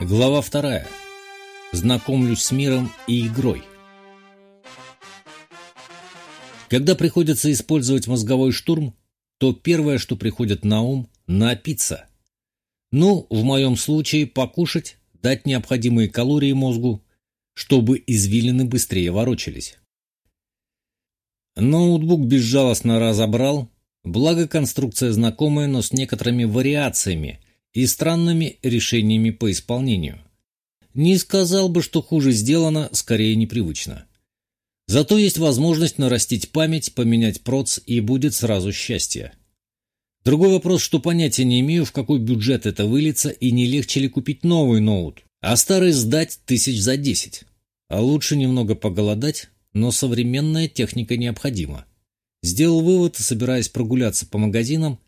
Глава вторая. Знакомлюсь с миром и игрой. Когда приходится использовать мозговой штурм, то первое, что приходит на ум – напиться. Ну, в моем случае покушать, дать необходимые калории мозгу, чтобы извилины быстрее ворочались. Ноутбук безжалостно разобрал, благо конструкция знакомая, но с некоторыми вариациями и странными решениями по исполнению. Не сказал бы, что хуже сделано, скорее непривычно. Зато есть возможность нарастить память, поменять проц, и будет сразу счастье. Другой вопрос, что понятия не имею, в какой бюджет это выльется, и не легче ли купить новый ноут, а старый сдать тысяч за десять. А лучше немного поголодать, но современная техника необходима. Сделал вывод, собираясь прогуляться по магазинам,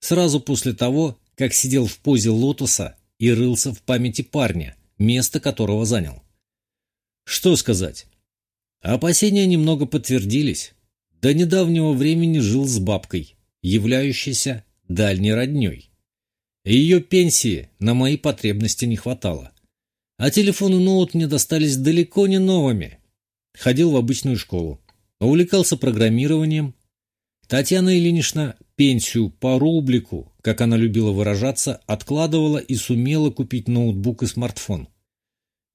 сразу после того, как сидел в позе лотоса и рылся в памяти парня, место которого занял. Что сказать? Опасения немного подтвердились. До недавнего времени жил с бабкой, являющейся дальней родней. Ее пенсии на мои потребности не хватало. А телефон и ноут мне достались далеко не новыми. Ходил в обычную школу. Увлекался программированием. Татьяна Ильинична пенсию по рублику, как она любила выражаться, откладывала и сумела купить ноутбук и смартфон.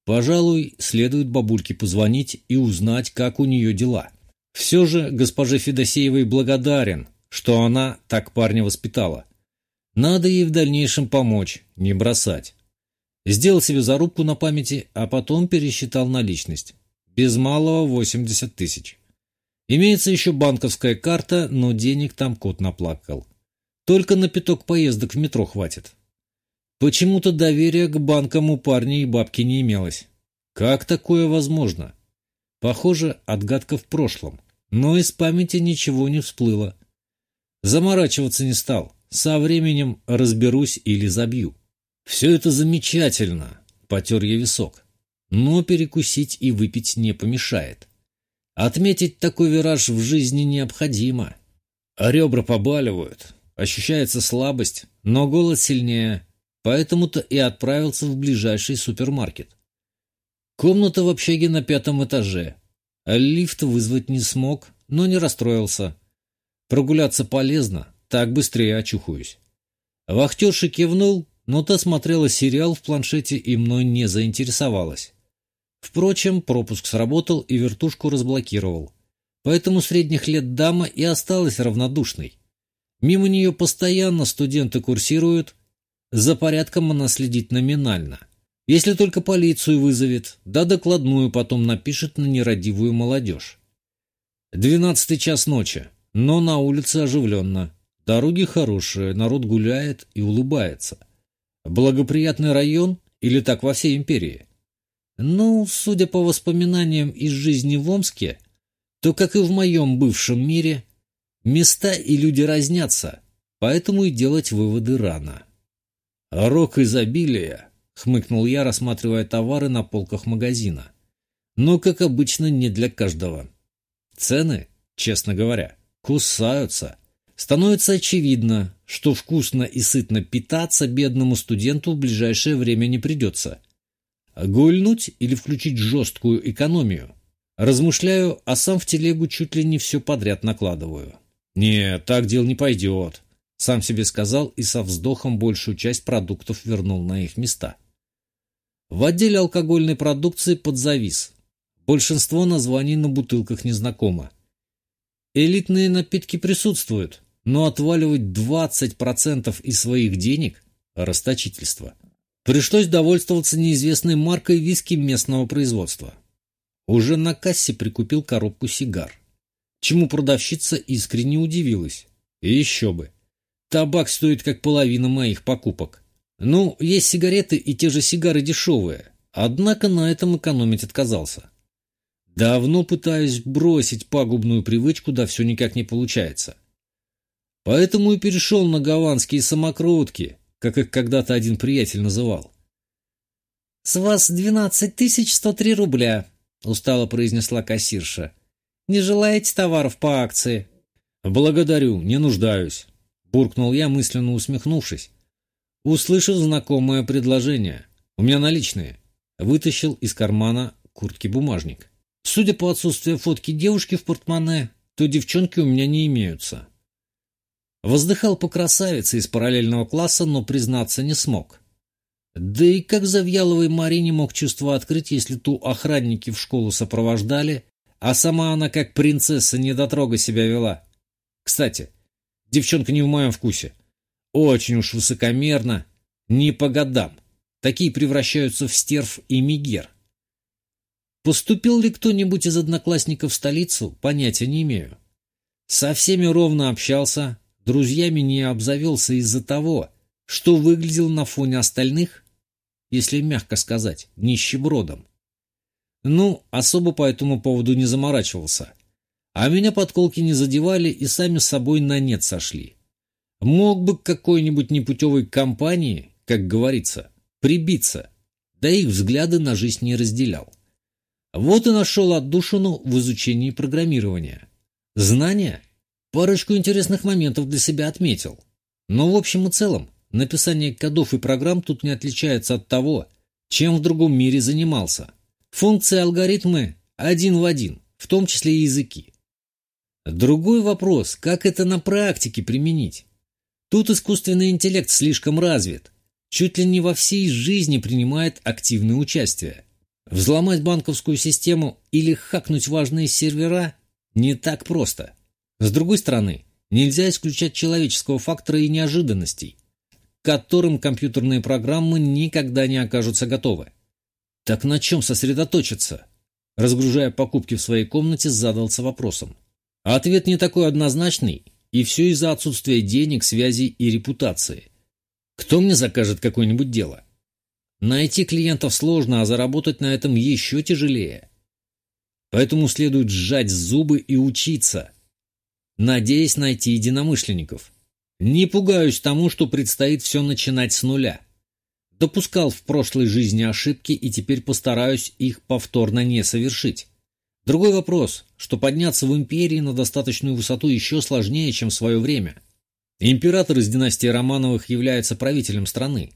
Пожалуй, следует бабульке позвонить и узнать, как у нее дела. Все же госпоже Федосеевой благодарен, что она так парня воспитала. Надо ей в дальнейшем помочь, не бросать. Сделал себе зарубку на памяти, а потом пересчитал наличность. Без малого 80 тысяч. Имеется еще банковская карта, но денег там кот наплакал. Только на пяток поездок в метро хватит. Почему-то доверия к банкам у парня и бабки не имелось. Как такое возможно? Похоже, отгадка в прошлом. Но из памяти ничего не всплыло. Заморачиваться не стал. Со временем разберусь или забью. Все это замечательно, потер я висок. Но перекусить и выпить не помешает. Отметить такой вираж в жизни необходимо. Ребра побаливают, ощущается слабость, но голод сильнее, поэтому-то и отправился в ближайший супермаркет. Комната в общаге на пятом этаже. Лифт вызвать не смог, но не расстроился. Прогуляться полезно, так быстрее очухаюсь. Вахтерша кивнул, но та смотрела сериал в планшете и мной не заинтересовалась. Впрочем, пропуск сработал и вертушку разблокировал. Поэтому средних лет дама и осталась равнодушной. Мимо нее постоянно студенты курсируют, за порядком она следит номинально. Если только полицию вызовет, да докладную потом напишет на нерадивую молодежь. Двенадцатый час ночи, но на улице оживленно. Дороги хорошие, народ гуляет и улыбается. Благоприятный район или так во всей империи? Ну, судя по воспоминаниям из жизни в Омске, то, как и в моем бывшем мире, места и люди разнятся, поэтому и делать выводы рано. «Рок изобилия», — хмыкнул я, рассматривая товары на полках магазина. «Но, как обычно, не для каждого. Цены, честно говоря, кусаются. Становится очевидно, что вкусно и сытно питаться бедному студенту в ближайшее время не придется. Гульнуть или включить жесткую экономию? Размышляю, а сам в телегу чуть ли не все подряд накладываю. «Нет, так дел не пойдет. Сам себе сказал и со вздохом большую часть продуктов вернул на их места. В отделе алкогольной продукции подзавис. Большинство названий на бутылках незнакомо. Элитные напитки присутствуют, но отваливать 20% из своих денег – расточительство. Пришлось довольствоваться неизвестной маркой виски местного производства. Уже на кассе прикупил коробку сигар, чему продавщица искренне удивилась. И еще бы. Табак стоит как половина моих покупок. Ну, есть сигареты и те же сигары дешевые, однако на этом экономить отказался. Давно пытаюсь бросить пагубную привычку, да все никак не получается. Поэтому и перешел на гаванские самокрутки, как их когда-то один приятель называл. «С вас двенадцать тысяч сто три рубля», — устало произнесла кассирша. «Не желаете товаров по акции?» «Благодарю, не нуждаюсь», буркнул я, мысленно усмехнувшись, услышав знакомое предложение. У меня наличные. Вытащил из кармана куртки бумажник. Судя по отсутствию фотки девушки в портмоне, то девчонки у меня не имеются. Воздыхал по красавице из параллельного класса, но признаться не смог. Да и как Завьяловой Марине мог чувство открыть, если ту охранники в школу сопровождали, а сама она как принцесса недотрога себя вела. Кстати, девчонка не в моем вкусе. Очень уж высокомерно, не по годам. Такие превращаются в стерв и мигер. Поступил ли кто-нибудь из одноклассников в столицу, понятия не имею. Со всеми ровно общался, друзьями не обзавелся из-за того, что выглядел на фоне остальных если мягко сказать, нищебродом. Ну, особо по этому поводу не заморачивался. А меня подколки не задевали и сами с собой на нет сошли. Мог бы к какой-нибудь непутевой компании, как говорится, прибиться, да их взгляды на жизнь не разделял. Вот и нашел отдушину в изучении программирования. Знания? Парочку интересных моментов для себя отметил. Но в общем и целом, Написание кодов и программ тут не отличается от того, чем в другом мире занимался. Функции алгоритмы один в один, в том числе и языки. Другой вопрос, как это на практике применить? Тут искусственный интеллект слишком развит, чуть ли не во всей жизни принимает активное участие. Взломать банковскую систему или хакнуть важные сервера не так просто. С другой стороны, нельзя исключать человеческого фактора и неожиданностей которым компьютерные программы никогда не окажутся готовы. Так на чем сосредоточиться? Разгружая покупки в своей комнате, задался вопросом. А ответ не такой однозначный, и все из-за отсутствия денег, связей и репутации. Кто мне закажет какое-нибудь дело? Найти клиентов сложно, а заработать на этом еще тяжелее. Поэтому следует сжать зубы и учиться, надеясь найти единомышленников. Не пугаюсь тому, что предстоит все начинать с нуля. Допускал в прошлой жизни ошибки и теперь постараюсь их повторно не совершить. Другой вопрос, что подняться в империи на достаточную высоту еще сложнее, чем в свое время. Император из династии Романовых является правителем страны.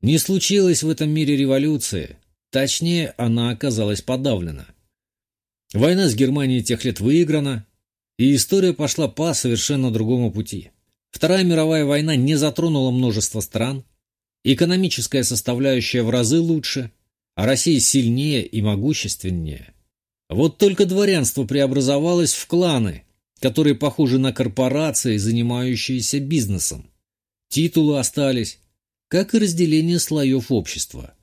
Не случилось в этом мире революции, точнее, она оказалась подавлена. Война с Германией тех лет выиграна, и история пошла по совершенно другому пути. Вторая мировая война не затронула множество стран, экономическая составляющая в разы лучше, а Россия сильнее и могущественнее. Вот только дворянство преобразовалось в кланы, которые похожи на корпорации, занимающиеся бизнесом. Титулы остались, как и разделение слоев общества.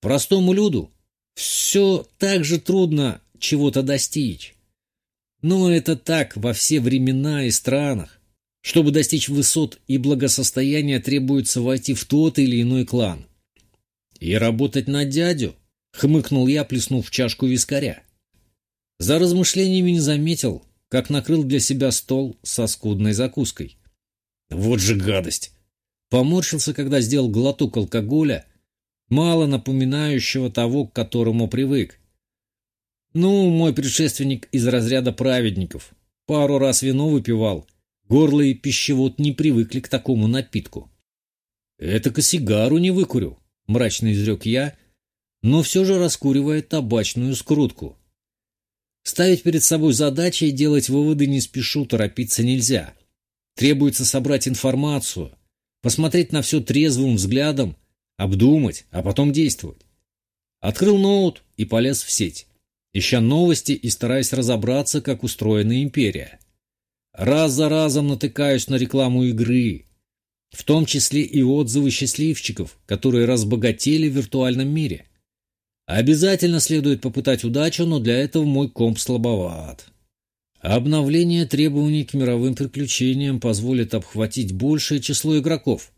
Простому люду все так же трудно чего-то достичь. Но это так во все времена и странах. Чтобы достичь высот и благосостояния, требуется войти в тот или иной клан. «И работать на дядю?» — хмыкнул я, плеснув в чашку вискаря. За размышлениями не заметил, как накрыл для себя стол со скудной закуской. «Вот же гадость!» Поморщился, когда сделал глоток алкоголя, мало напоминающего того, к которому привык. Ну, мой предшественник из разряда праведников. Пару раз вино выпивал — Горло и пищевод не привыкли к такому напитку. «Это-ка сигару не выкурю», — мрачно изрек я, но все же раскуривая табачную скрутку. Ставить перед собой задачи и делать выводы не спешу, торопиться нельзя. Требуется собрать информацию, посмотреть на все трезвым взглядом, обдумать, а потом действовать. Открыл ноут и полез в сеть, ища новости и стараясь разобраться, как устроена империя. Раз за разом натыкаюсь на рекламу игры, в том числе и отзывы счастливчиков, которые разбогатели в виртуальном мире. Обязательно следует попытать удачу, но для этого мой комп слабоват. Обновление требований к мировым приключениям позволит обхватить большее число игроков.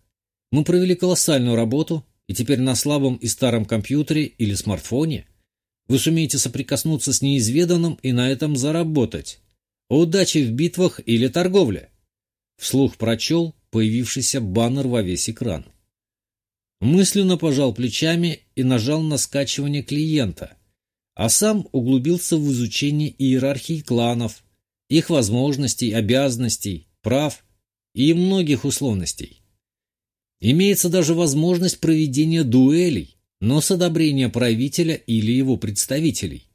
Мы провели колоссальную работу, и теперь на слабом и старом компьютере или смартфоне вы сумеете соприкоснуться с неизведанным и на этом заработать. Удачи в битвах или торговле. Вслух прочел появившийся баннер во весь экран. Мысленно пожал плечами и нажал на скачивание клиента, а сам углубился в изучение иерархии кланов, их возможностей, обязанностей, прав и многих условностей. Имеется даже возможность проведения дуэлей, но с одобрения правителя или его представителей.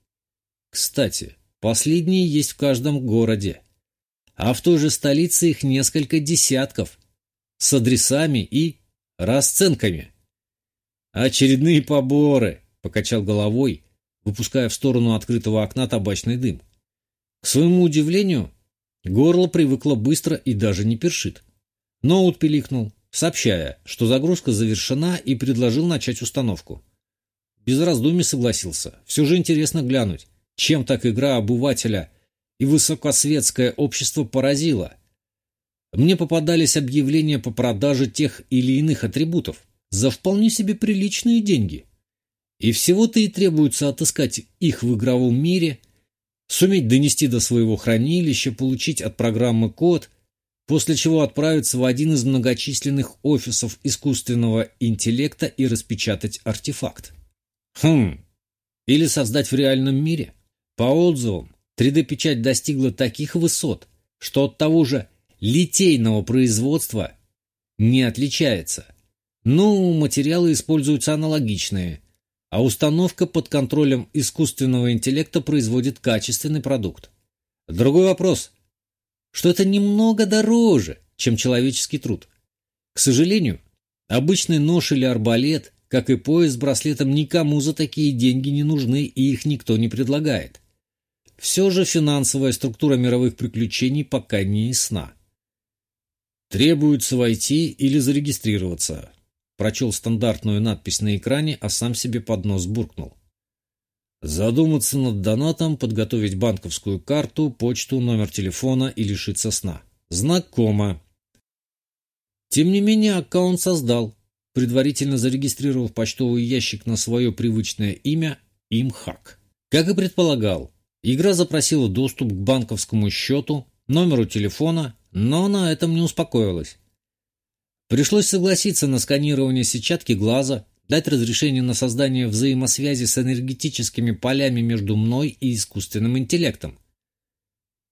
Кстати, последние есть в каждом городе, а в той же столице их несколько десятков, с адресами и расценками. «Очередные поборы», — покачал головой, выпуская в сторону открытого окна табачный дым. К своему удивлению, горло привыкло быстро и даже не першит. Ноут пиликнул, сообщая, что загрузка завершена и предложил начать установку. Без раздумий согласился. Все же интересно глянуть, чем так игра обывателя и высокосветское общество поразила. Мне попадались объявления по продаже тех или иных атрибутов за вполне себе приличные деньги. И всего-то и требуется отыскать их в игровом мире, суметь донести до своего хранилища, получить от программы код – после чего отправиться в один из многочисленных офисов искусственного интеллекта и распечатать артефакт. Хм, или создать в реальном мире. По отзывам, 3D-печать достигла таких высот, что от того же литейного производства не отличается. Ну, материалы используются аналогичные, а установка под контролем искусственного интеллекта производит качественный продукт. Другой вопрос, что это немного дороже, чем человеческий труд. К сожалению, обычный нож или арбалет, как и пояс с браслетом, никому за такие деньги не нужны и их никто не предлагает. Все же финансовая структура мировых приключений пока не ясна. «Требуется войти или зарегистрироваться», – прочел стандартную надпись на экране, а сам себе под нос буркнул. Задуматься над донатом, подготовить банковскую карту, почту, номер телефона и лишиться сна. Знакомо. Тем не менее, аккаунт создал, предварительно зарегистрировав почтовый ящик на свое привычное имя Имхак. Как и предполагал, игра запросила доступ к банковскому счету, номеру телефона, но на этом не успокоилась. Пришлось согласиться на сканирование сетчатки глаза, дать разрешение на создание взаимосвязи с энергетическими полями между мной и искусственным интеллектом.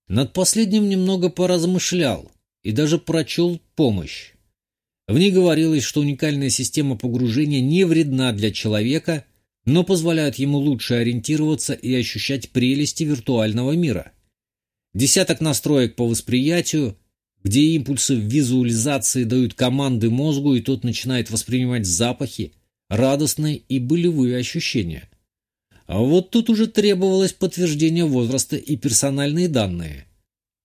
Над последним немного поразмышлял и даже прочел помощь. В ней говорилось, что уникальная система погружения не вредна для человека, но позволяет ему лучше ориентироваться и ощущать прелести виртуального мира. Десяток настроек по восприятию, где импульсы в визуализации дают команды мозгу, и тот начинает воспринимать запахи, радостные и болевые ощущения. А вот тут уже требовалось подтверждение возраста и персональные данные.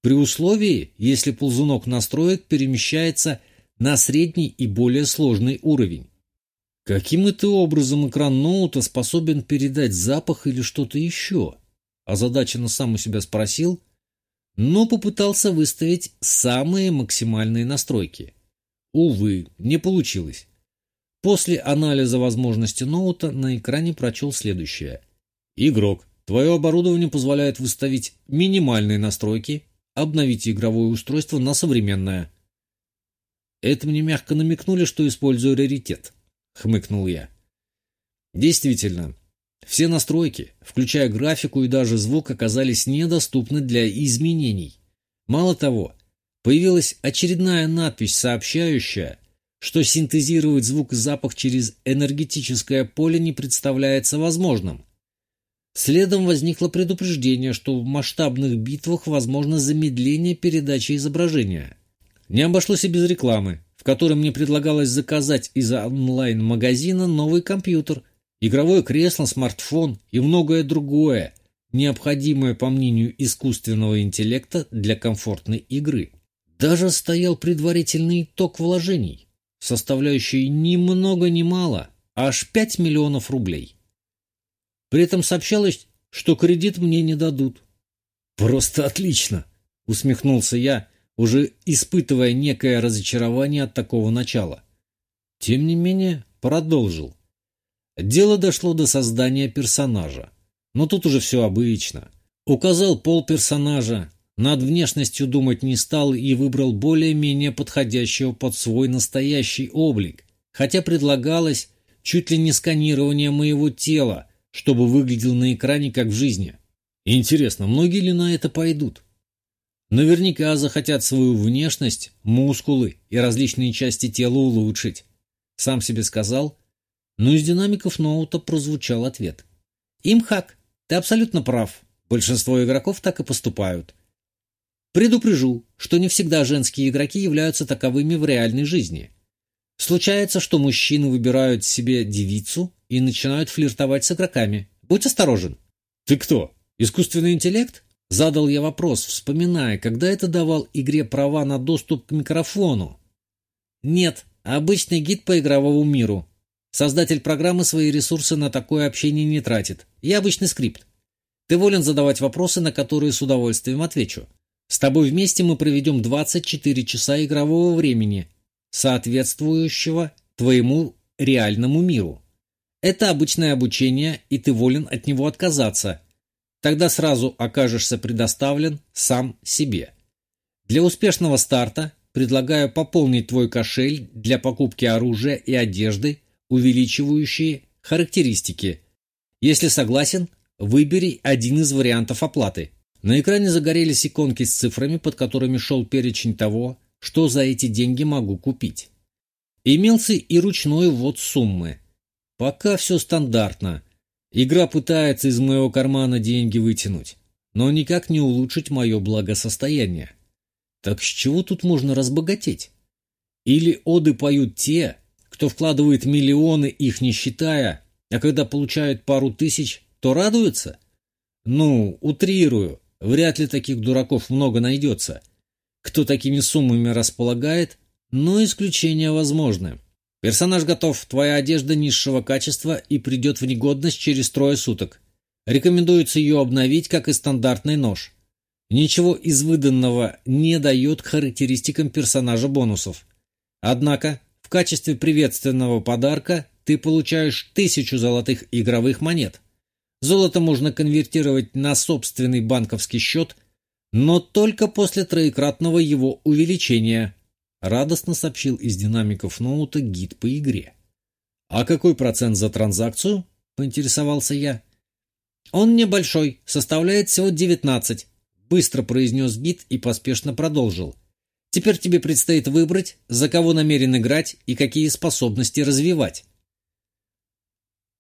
При условии, если ползунок настроек перемещается на средний и более сложный уровень. Каким это образом экран ноута способен передать запах или что-то еще? Озадаченно сам у себя спросил, но попытался выставить самые максимальные настройки. Увы, не получилось. После анализа возможности ноута на экране прочел следующее. Игрок, твое оборудование позволяет выставить минимальные настройки, обновить игровое устройство на современное. Это мне мягко намекнули, что использую раритет, хмыкнул я. Действительно, все настройки, включая графику и даже звук, оказались недоступны для изменений. Мало того, появилась очередная надпись, сообщающая, что синтезировать звук и запах через энергетическое поле не представляется возможным. Следом возникло предупреждение, что в масштабных битвах возможно замедление передачи изображения. Не обошлось и без рекламы, в которой мне предлагалось заказать из онлайн-магазина новый компьютер, игровое кресло, смартфон и многое другое, необходимое, по мнению искусственного интеллекта, для комфортной игры. Даже стоял предварительный итог вложений – составляющий ни много ни мало, аж 5 миллионов рублей. При этом сообщалось, что кредит мне не дадут. «Просто отлично!» — усмехнулся я, уже испытывая некое разочарование от такого начала. Тем не менее, продолжил. Дело дошло до создания персонажа. Но тут уже все обычно. Указал пол персонажа, над внешностью думать не стал и выбрал более-менее подходящего под свой настоящий облик, хотя предлагалось чуть ли не сканирование моего тела, чтобы выглядел на экране как в жизни. Интересно, многие ли на это пойдут? Наверняка захотят свою внешность, мускулы и различные части тела улучшить. Сам себе сказал, Но из динамиков ноута прозвучал ответ. «Имхак, ты абсолютно прав. Большинство игроков так и поступают. Предупрежу, что не всегда женские игроки являются таковыми в реальной жизни. Случается, что мужчины выбирают себе девицу и начинают флиртовать с игроками. Будь осторожен. Ты кто? Искусственный интеллект? Задал я вопрос, вспоминая, когда это давал игре права на доступ к микрофону. Нет, обычный гид по игровому миру. Создатель программы свои ресурсы на такое общение не тратит. Я обычный скрипт. Ты волен задавать вопросы, на которые с удовольствием отвечу. С тобой вместе мы проведем 24 часа игрового времени, соответствующего твоему реальному миру. Это обычное обучение, и ты волен от него отказаться. Тогда сразу окажешься предоставлен сам себе. Для успешного старта предлагаю пополнить твой кошель для покупки оружия и одежды, увеличивающие характеристики. Если согласен, выбери один из вариантов оплаты – на экране загорелись иконки с цифрами, под которыми шел перечень того, что за эти деньги могу купить. Имелся и ручной ввод суммы. Пока все стандартно. Игра пытается из моего кармана деньги вытянуть, но никак не улучшить мое благосостояние. Так с чего тут можно разбогатеть? Или оды поют те, кто вкладывает миллионы, их не считая, а когда получают пару тысяч, то радуются? Ну, утрирую, Вряд ли таких дураков много найдется. Кто такими суммами располагает, но исключения возможны. Персонаж готов, твоя одежда низшего качества и придет в негодность через трое суток. Рекомендуется ее обновить, как и стандартный нож. Ничего из выданного не дает к характеристикам персонажа бонусов. Однако, в качестве приветственного подарка ты получаешь тысячу золотых игровых монет – Золото можно конвертировать на собственный банковский счет, но только после троекратного его увеличения, радостно сообщил из динамиков ноута гид по игре. «А какой процент за транзакцию?» – поинтересовался я. «Он небольшой, составляет всего 19», – быстро произнес гид и поспешно продолжил. «Теперь тебе предстоит выбрать, за кого намерен играть и какие способности развивать.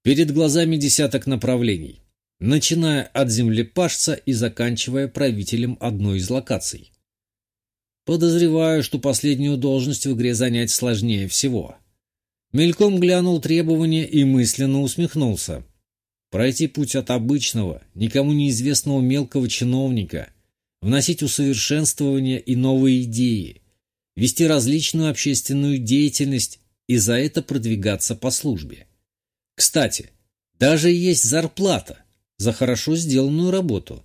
Перед глазами десяток направлений, начиная от землепашца и заканчивая правителем одной из локаций. Подозреваю, что последнюю должность в игре занять сложнее всего. Мельком глянул требования и мысленно усмехнулся. Пройти путь от обычного, никому неизвестного мелкого чиновника, вносить усовершенствования и новые идеи, вести различную общественную деятельность и за это продвигаться по службе. Кстати, даже есть зарплата за хорошо сделанную работу.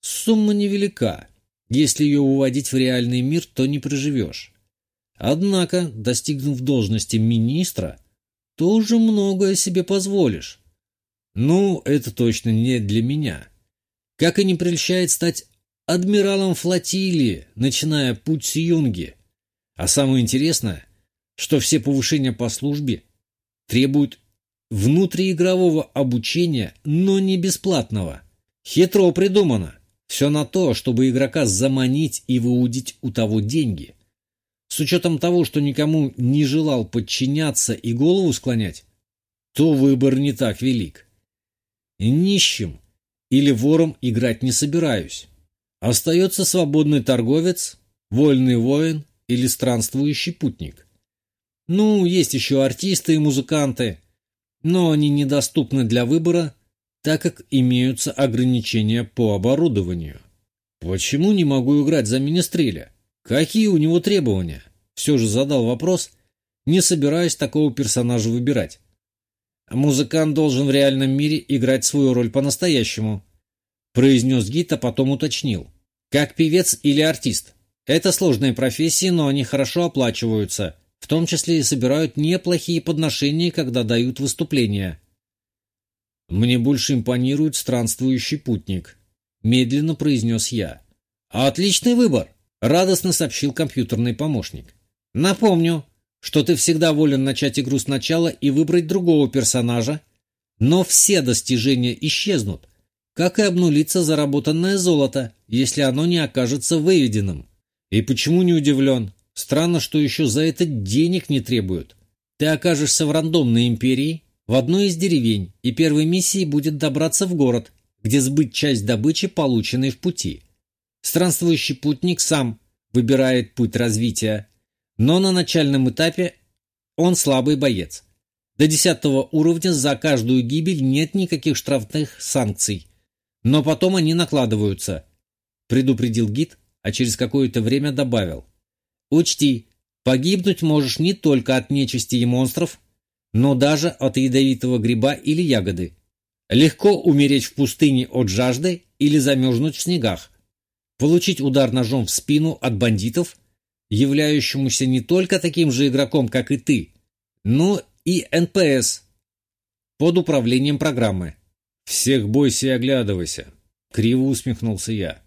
Сумма невелика. Если ее уводить в реальный мир, то не проживешь. Однако, достигнув должности министра, то уже многое себе позволишь. Ну, это точно не для меня. Как и не прельщает стать адмиралом флотилии, начиная путь с юнги. А самое интересное, что все повышения по службе требуют внутриигрового обучения, но не бесплатного. Хитро придумано. Все на то, чтобы игрока заманить и выудить у того деньги. С учетом того, что никому не желал подчиняться и голову склонять, то выбор не так велик. Нищим или вором играть не собираюсь. Остается свободный торговец, вольный воин или странствующий путник. Ну, есть еще артисты и музыканты – но они недоступны для выбора, так как имеются ограничения по оборудованию. Почему не могу играть за Министреля? Какие у него требования? Все же задал вопрос, не собираясь такого персонажа выбирать. Музыкант должен в реальном мире играть свою роль по-настоящему, произнес гид, а потом уточнил. Как певец или артист. Это сложные профессии, но они хорошо оплачиваются. В том числе и собирают неплохие подношения, когда дают выступления. «Мне больше импонирует странствующий путник», — медленно произнес я. «Отличный выбор», — радостно сообщил компьютерный помощник. «Напомню, что ты всегда волен начать игру сначала и выбрать другого персонажа, но все достижения исчезнут, как и обнулится заработанное золото, если оно не окажется выведенным. И почему не удивлен? Странно, что еще за это денег не требуют. Ты окажешься в рандомной империи, в одной из деревень, и первой миссией будет добраться в город, где сбыть часть добычи, полученной в пути. Странствующий путник сам выбирает путь развития, но на начальном этапе он слабый боец. До десятого уровня за каждую гибель нет никаких штрафных санкций, но потом они накладываются, предупредил гид, а через какое-то время добавил. Учти, погибнуть можешь не только от нечисти и монстров, но даже от ядовитого гриба или ягоды. Легко умереть в пустыне от жажды или замерзнуть в снегах. Получить удар ножом в спину от бандитов, являющемуся не только таким же игроком, как и ты, но и НПС под управлением программы. «Всех бойся и оглядывайся», — криво усмехнулся я.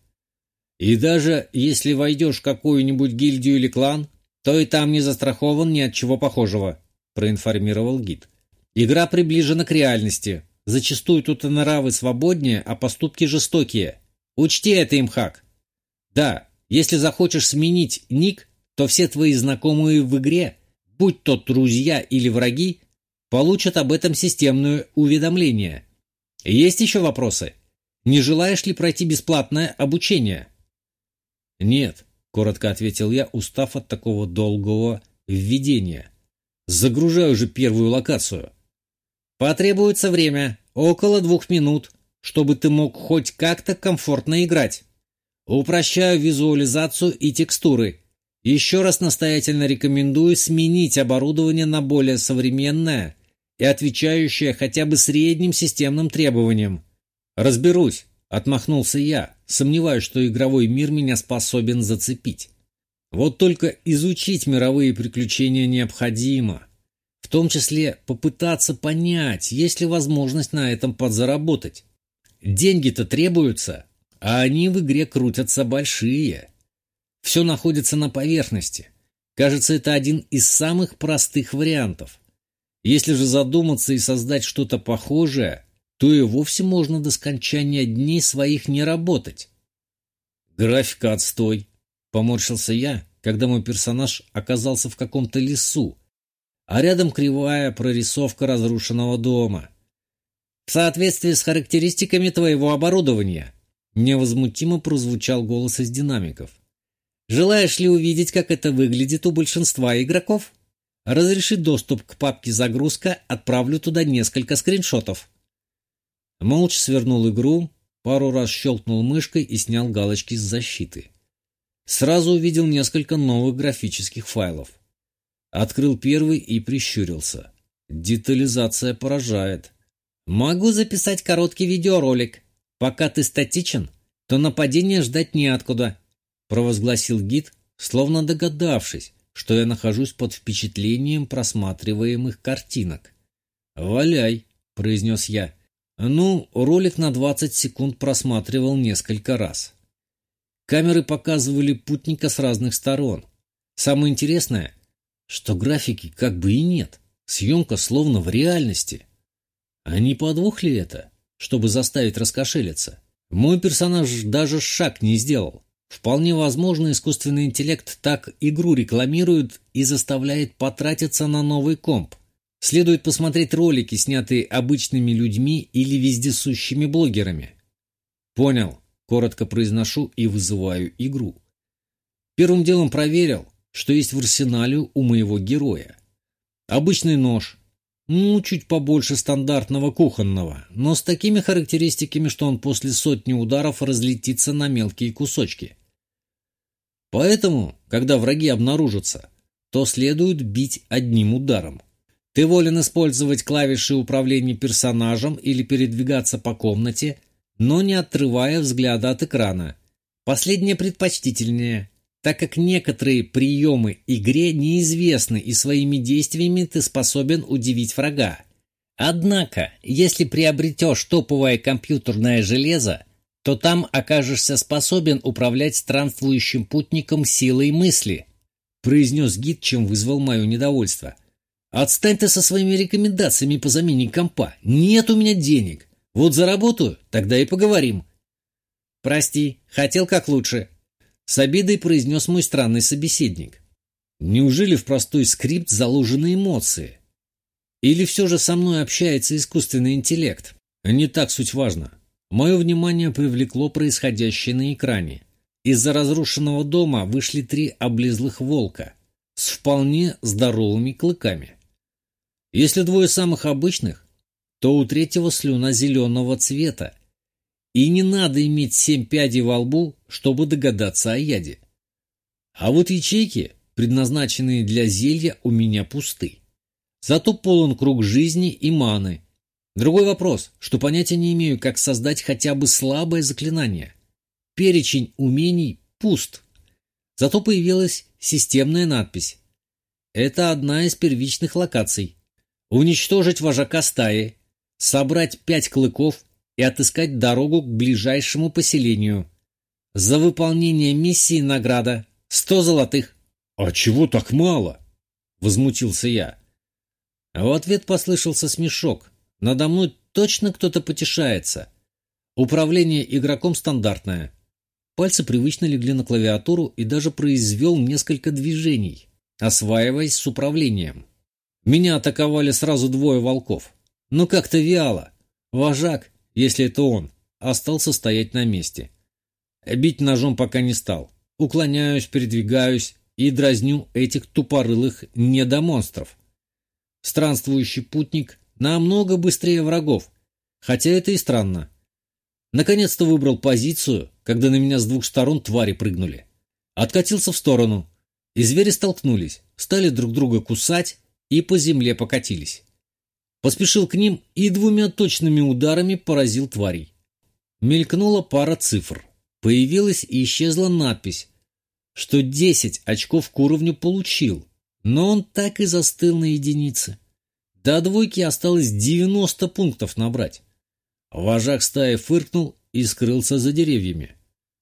«И даже если войдешь в какую-нибудь гильдию или клан, то и там не застрахован ни от чего похожего», — проинформировал гид. «Игра приближена к реальности, Зачастую тут нравы свободнее, а поступки жестокие. Учти это, имхак. Да, если захочешь сменить ник, то все твои знакомые в игре, будь то друзья или враги, получат об этом системное уведомление. Есть еще вопросы? Не желаешь ли пройти бесплатное обучение? Нет, коротко ответил я, устав от такого долгого введения. Загружаю же первую локацию. Потребуется время, около двух минут, чтобы ты мог хоть как-то комфортно играть. Упрощаю визуализацию и текстуры. Еще раз настоятельно рекомендую сменить оборудование на более современное и отвечающее хотя бы средним системным требованиям. Разберусь, отмахнулся я, сомневаюсь, что игровой мир меня способен зацепить. Вот только изучить мировые приключения необходимо том числе попытаться понять, есть ли возможность на этом подзаработать. Деньги-то требуются, а они в игре крутятся большие. Все находится на поверхности. Кажется, это один из самых простых вариантов. Если же задуматься и создать что-то похожее, то и вовсе можно до скончания дней своих не работать. Графика отстой, поморщился я, когда мой персонаж оказался в каком-то лесу, а рядом кривая прорисовка разрушенного дома. «В соответствии с характеристиками твоего оборудования», невозмутимо прозвучал голос из динамиков. «Желаешь ли увидеть, как это выглядит у большинства игроков? Разреши доступ к папке «Загрузка», отправлю туда несколько скриншотов». Молча свернул игру, пару раз щелкнул мышкой и снял галочки с защиты. Сразу увидел несколько новых графических файлов. Открыл первый и прищурился. Детализация поражает. Могу записать короткий видеоролик. Пока ты статичен, то нападения ждать неоткуда, провозгласил гид, словно догадавшись, что я нахожусь под впечатлением просматриваемых картинок. «Валяй», — произнес я. Ну, ролик на 20 секунд просматривал несколько раз. Камеры показывали путника с разных сторон. Самое интересное, что графики как бы и нет. Съемка словно в реальности. А не подвох ли это, чтобы заставить раскошелиться? Мой персонаж даже шаг не сделал. Вполне возможно, искусственный интеллект так игру рекламирует и заставляет потратиться на новый комп. Следует посмотреть ролики, снятые обычными людьми или вездесущими блогерами. Понял. Коротко произношу и вызываю игру. Первым делом проверил, что есть в арсенале у моего героя. Обычный нож, ну, чуть побольше стандартного кухонного, но с такими характеристиками, что он после сотни ударов разлетится на мелкие кусочки. Поэтому, когда враги обнаружатся, то следует бить одним ударом. Ты волен использовать клавиши управления персонажем или передвигаться по комнате, но не отрывая взгляда от экрана. Последнее предпочтительнее, так как некоторые приемы игре неизвестны и своими действиями ты способен удивить врага. Однако, если приобретешь топовое компьютерное железо, то там окажешься способен управлять странствующим путником силой мысли, произнес гид, чем вызвал мое недовольство. Отстань ты со своими рекомендациями по замене компа. Нет у меня денег. Вот заработаю, тогда и поговорим. Прости, хотел как лучше, с обидой произнес мой странный собеседник. Неужели в простой скрипт заложены эмоции? Или все же со мной общается искусственный интеллект? Не так суть важно. Мое внимание привлекло происходящее на экране. Из-за разрушенного дома вышли три облезлых волка с вполне здоровыми клыками. Если двое самых обычных, то у третьего слюна зеленого цвета, и не надо иметь семь пядей во лбу, чтобы догадаться о яде. А вот ячейки, предназначенные для зелья, у меня пусты. Зато полон круг жизни и маны. Другой вопрос, что понятия не имею, как создать хотя бы слабое заклинание. Перечень умений пуст. Зато появилась системная надпись. Это одна из первичных локаций. Уничтожить вожака стаи, собрать пять клыков и отыскать дорогу к ближайшему поселению. За выполнение миссии награда сто золотых. — А чего так мало? — возмутился я. В ответ послышался смешок. Надо мной точно кто-то потешается. Управление игроком стандартное. Пальцы привычно легли на клавиатуру и даже произвел несколько движений, осваиваясь с управлением. Меня атаковали сразу двое волков. Но как-то вяло. Вожак, если это он, остался стоять на месте. Бить ножом пока не стал. Уклоняюсь, передвигаюсь и дразню этих тупорылых недомонстров. Странствующий путник намного быстрее врагов, хотя это и странно. Наконец-то выбрал позицию, когда на меня с двух сторон твари прыгнули. Откатился в сторону, и звери столкнулись, стали друг друга кусать и по земле покатились. Поспешил к ним и двумя точными ударами поразил тварей. Мелькнула пара цифр. Появилась и исчезла надпись, что 10 очков к уровню получил, но он так и застыл на единице. До двойки осталось 90 пунктов набрать. Вожак стаи фыркнул и скрылся за деревьями.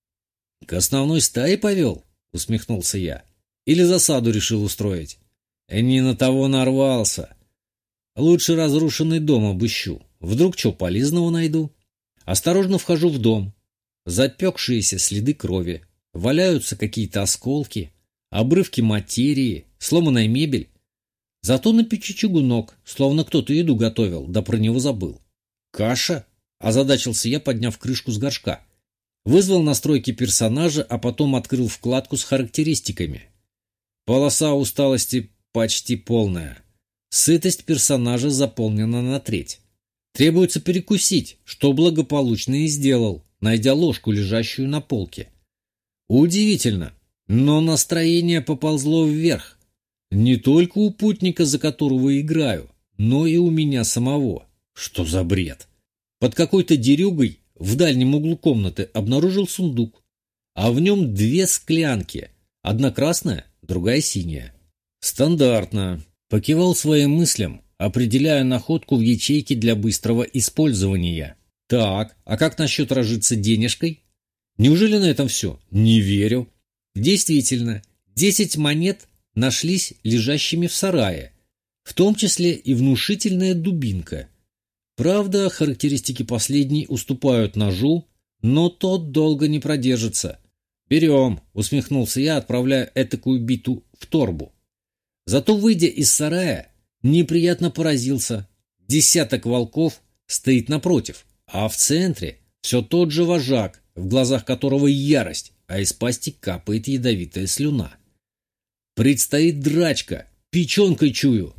— К основной стае повел? — усмехнулся я. — Или засаду решил устроить? — Не на того нарвался. Лучше разрушенный дом обыщу. Вдруг что полезного найду? Осторожно вхожу в дом. Запекшиеся следы крови. Валяются какие-то осколки, обрывки материи, сломанная мебель. Зато на печи чугунок, словно кто-то еду готовил, да про него забыл. «Каша?» – озадачился я, подняв крышку с горшка. Вызвал настройки персонажа, а потом открыл вкладку с характеристиками. Полоса усталости почти полная. Сытость персонажа заполнена на треть. Требуется перекусить, что благополучно и сделал, найдя ложку, лежащую на полке. Удивительно, но настроение поползло вверх. Не только у путника, за которого играю, но и у меня самого. Что за бред? Под какой-то дерюгой в дальнем углу комнаты обнаружил сундук, а в нем две склянки, одна красная, другая синяя. Стандартно. Покивал своим мыслям, определяя находку в ячейке для быстрого использования. Так, а как насчет разжиться денежкой? Неужели на этом все? Не верю. Действительно, десять монет нашлись лежащими в сарае, в том числе и внушительная дубинка. Правда, характеристики последней уступают ножу, но тот долго не продержится. «Берем», — усмехнулся я, отправляя этакую биту в торбу. Зато, выйдя из сарая, неприятно поразился. Десяток волков стоит напротив, а в центре все тот же вожак, в глазах которого ярость, а из пасти капает ядовитая слюна. Предстоит драчка, печенкой чую.